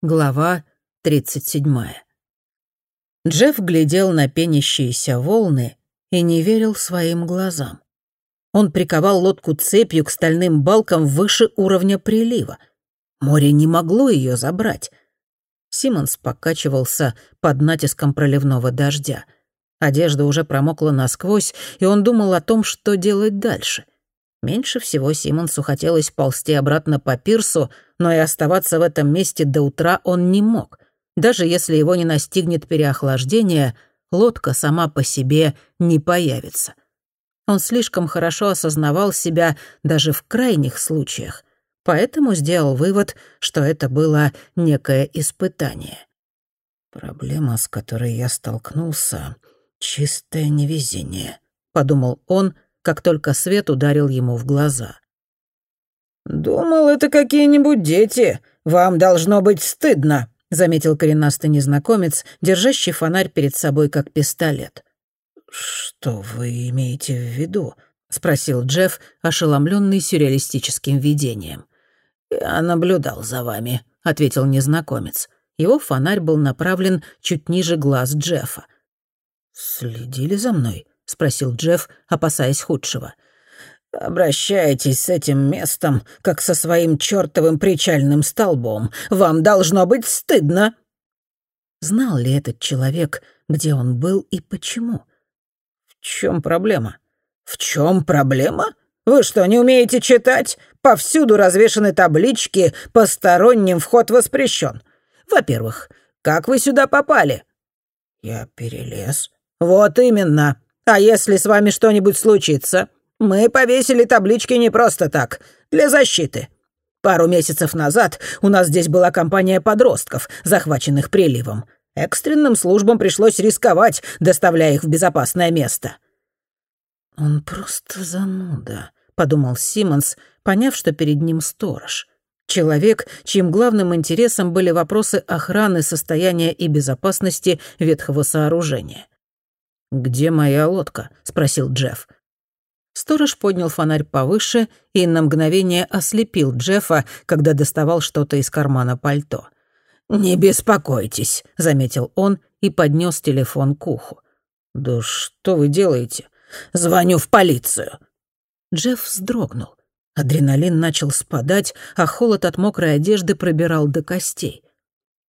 Глава 37. Джефф глядел на пенящиеся волны и не верил своим глазам. Он приковал лодку цепью к стальным балкам выше уровня прилива. Море не могло ее забрать. Симмонс покачивался под натиском проливного дождя. Одежда уже промокла насквозь, и он думал о том, что делать дальше — Меньше всего Симонсу хотелось ползти обратно по пирсу, но и оставаться в этом месте до утра он не мог. Даже если его не настигнет переохлаждение, лодка сама по себе не появится. Он слишком хорошо осознавал себя даже в крайних случаях, поэтому сделал вывод, что это было некое испытание. «Проблема, с которой я столкнулся, — чистое невезение», — подумал он, — как только свет ударил ему в глаза. «Думал, это какие-нибудь дети. Вам должно быть стыдно», — заметил коренастый незнакомец, держащий фонарь перед собой как пистолет. «Что вы имеете в виду?» — спросил Джефф, ошеломленный сюрреалистическим видением. «Я наблюдал за вами», — ответил незнакомец. Его фонарь был направлен чуть ниже глаз Джеффа. «Следили за мной?» — спросил Джефф, опасаясь худшего. «Обращайтесь с этим местом, как со своим чертовым причальным столбом. Вам должно быть стыдно!» Знал ли этот человек, где он был и почему? «В чем проблема?» «В чем проблема? Вы что, не умеете читать? Повсюду развешаны таблички «Посторонним вход воспрещен». Во-первых, как вы сюда попали?» «Я перелез». «Вот именно. А если с вами что-нибудь случится, мы повесили таблички не просто так, для защиты. Пару месяцев назад у нас здесь была компания подростков, захваченных приливом. Экстренным службам пришлось рисковать, доставляя их в безопасное место». «Он просто зануда», — подумал Симмонс, поняв, что перед ним сторож. Человек, чьим главным интересом были вопросы охраны состояния и безопасности ветхого сооружения. «Где моя лодка?» — спросил Джефф. Сторож поднял фонарь повыше и на мгновение ослепил Джеффа, когда доставал что-то из кармана пальто. «Не беспокойтесь», — заметил он и поднес телефон к уху. «Да что вы делаете?» «Звоню в полицию». Джефф вздрогнул. Адреналин начал спадать, а холод от мокрой одежды пробирал до костей.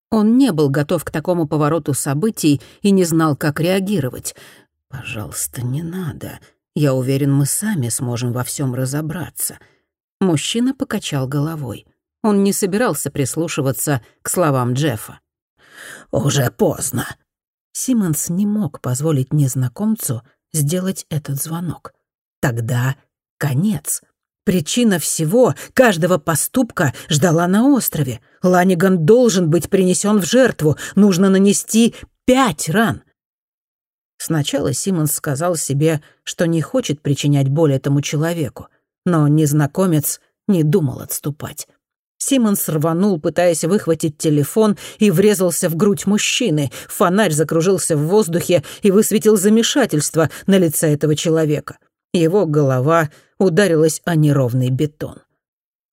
Он не был готов к такому повороту событий и не знал, как реагировать. «Пожалуйста, не надо. Я уверен, мы сами сможем во всем разобраться». Мужчина покачал головой. Он не собирался прислушиваться к словам Джеффа. «Уже поздно». Симмонс не мог позволить незнакомцу сделать этот звонок. Тогда конец. Причина всего, каждого поступка ждала на острове. Ланиган должен быть принесен в жертву. Нужно нанести пять ран. Сначала Симмонс сказал себе, что не хочет причинять боль этому человеку, но незнакомец не думал отступать. Симмонс рванул, пытаясь выхватить телефон, и врезался в грудь мужчины. Фонарь закружился в воздухе и высветил замешательство на лице этого человека. Его голова ударилась о неровный бетон.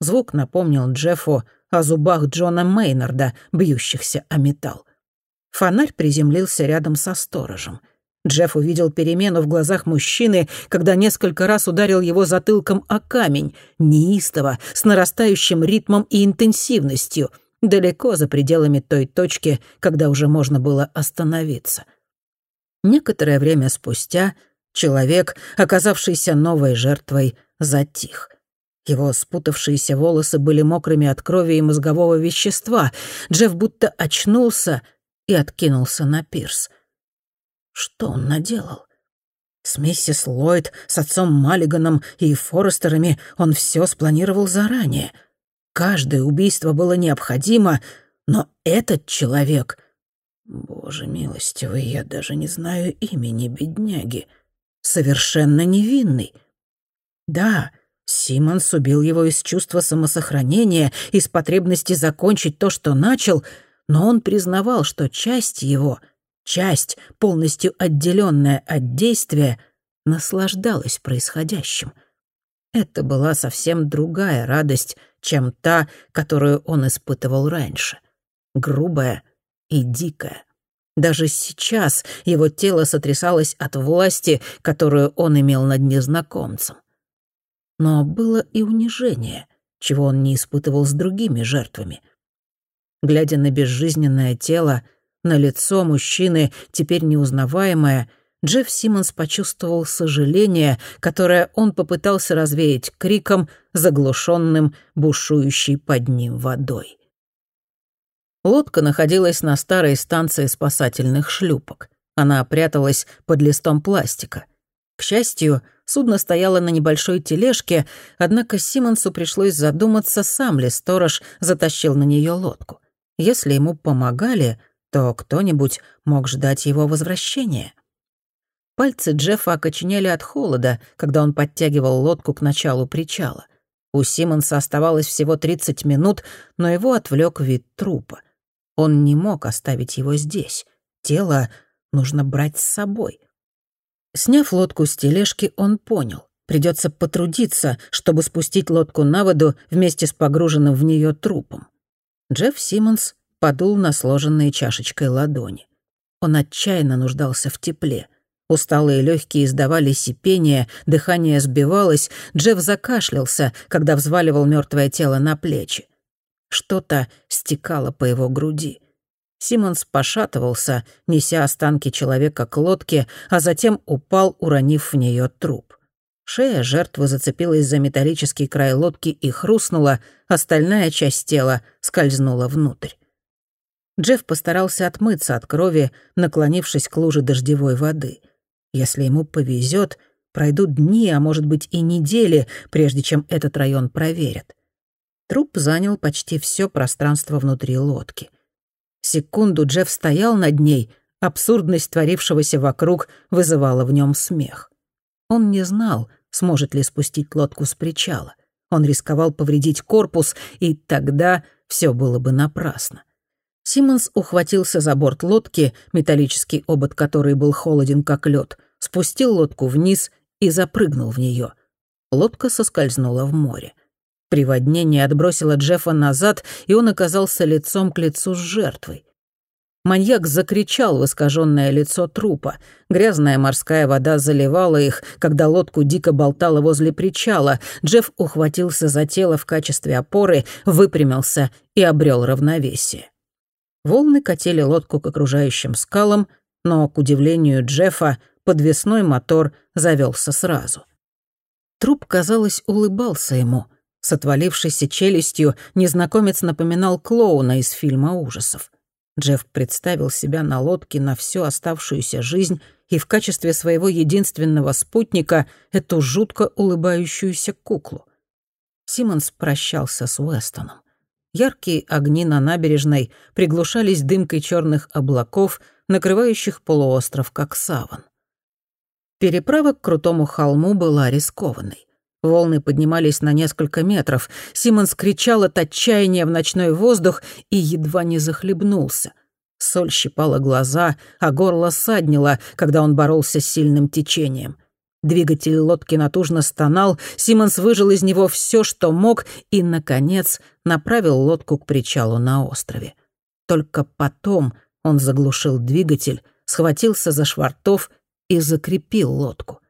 Звук напомнил Джеффу о зубах Джона Мейнарда, бьющихся о металл. Фонарь приземлился рядом со сторожем. Джефф увидел перемену в глазах мужчины, когда несколько раз ударил его затылком о камень, неистово, с нарастающим ритмом и интенсивностью, далеко за пределами той точки, когда уже можно было остановиться. Некоторое время спустя Человек, оказавшийся новой жертвой, затих. Его спутавшиеся волосы были мокрыми от крови и мозгового вещества. Джефф будто очнулся и откинулся на пирс. Что он наделал? С миссис Ллойд, с отцом Маллиганом и Форестерами он все спланировал заранее. Каждое убийство было необходимо, но этот человек... Боже милостивый, я даже не знаю имени бедняги совершенно невинный. Да, Симмонс убил его из чувства самосохранения, из потребности закончить то, что начал, но он признавал, что часть его, часть, полностью отделенная от действия, наслаждалась происходящим. Это была совсем другая радость, чем та, которую он испытывал раньше. грубое и дикое. Даже сейчас его тело сотрясалось от власти, которую он имел над незнакомцем. Но было и унижение, чего он не испытывал с другими жертвами. Глядя на безжизненное тело, на лицо мужчины, теперь неузнаваемое, Джефф Симмонс почувствовал сожаление, которое он попытался развеять криком, заглушенным бушующей под ним водой. Лодка находилась на старой станции спасательных шлюпок. Она пряталась под листом пластика. К счастью, судно стояло на небольшой тележке, однако Симонсу пришлось задуматься, сам ли сторож затащил на нее лодку. Если ему помогали, то кто-нибудь мог ждать его возвращения. Пальцы Джеффа окоченели от холода, когда он подтягивал лодку к началу причала. У Симонса оставалось всего 30 минут, но его отвлек вид трупа. Он не мог оставить его здесь. Тело нужно брать с собой. Сняв лодку с тележки, он понял. Придется потрудиться, чтобы спустить лодку на воду вместе с погруженным в нее трупом. Джефф Симмонс подул на сложенные чашечкой ладони. Он отчаянно нуждался в тепле. Усталые легкие издавали сипение, дыхание сбивалось, Джефф закашлялся, когда взваливал мертвое тело на плечи. Что-то стекало по его груди. Симонс пошатывался, неся останки человека к лодке, а затем упал, уронив в нее труп. Шея жертвы зацепилась за металлический край лодки и хрустнула, остальная часть тела скользнула внутрь. Джефф постарался отмыться от крови, наклонившись к луже дождевой воды. Если ему повезет, пройдут дни, а может быть и недели, прежде чем этот район проверят. Труп занял почти все пространство внутри лодки. Секунду Джефф стоял над ней, абсурдность творившегося вокруг вызывала в нем смех. Он не знал, сможет ли спустить лодку с причала. Он рисковал повредить корпус, и тогда все было бы напрасно. Симмонс ухватился за борт лодки, металлический обод которой был холоден как лед, спустил лодку вниз и запрыгнул в нее. Лодка соскользнула в море. Приводнение отбросило Джеффа назад, и он оказался лицом к лицу с жертвой. Маньяк закричал в искаженное лицо трупа. Грязная морская вода заливала их, когда лодку дико болтала возле причала. Джефф ухватился за тело в качестве опоры, выпрямился и обрел равновесие. Волны катили лодку к окружающим скалам, но, к удивлению Джеффа, подвесной мотор завелся сразу. Труп, казалось, улыбался ему — с отвалившейся челюстью незнакомец напоминал клоуна из фильма ужасов. Джефф представил себя на лодке на всю оставшуюся жизнь и в качестве своего единственного спутника эту жутко улыбающуюся куклу. Симмонс прощался с Уэстоном. Яркие огни на набережной приглушались дымкой черных облаков, накрывающих полуостров как саван. Переправа к крутому холму была рискованной. Волны поднимались на несколько метров. Симонс кричал от отчаяния в ночной воздух и едва не захлебнулся. Соль щипала глаза, а горло саднило, когда он боролся с сильным течением. Двигатель лодки натужно стонал, Симонс выжил из него все, что мог, и, наконец, направил лодку к причалу на острове. Только потом он заглушил двигатель, схватился за швартов и закрепил лодку.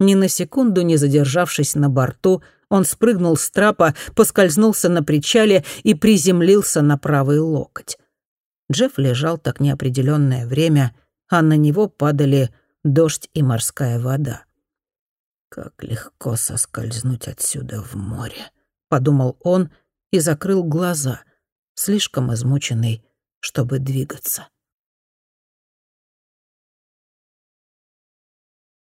Ни на секунду не задержавшись на борту, он спрыгнул с трапа, поскользнулся на причале и приземлился на правый локоть. Джефф лежал так неопределенное время, а на него падали дождь и морская вода. «Как легко соскользнуть отсюда в море», — подумал он и закрыл глаза, слишком измученный, чтобы двигаться.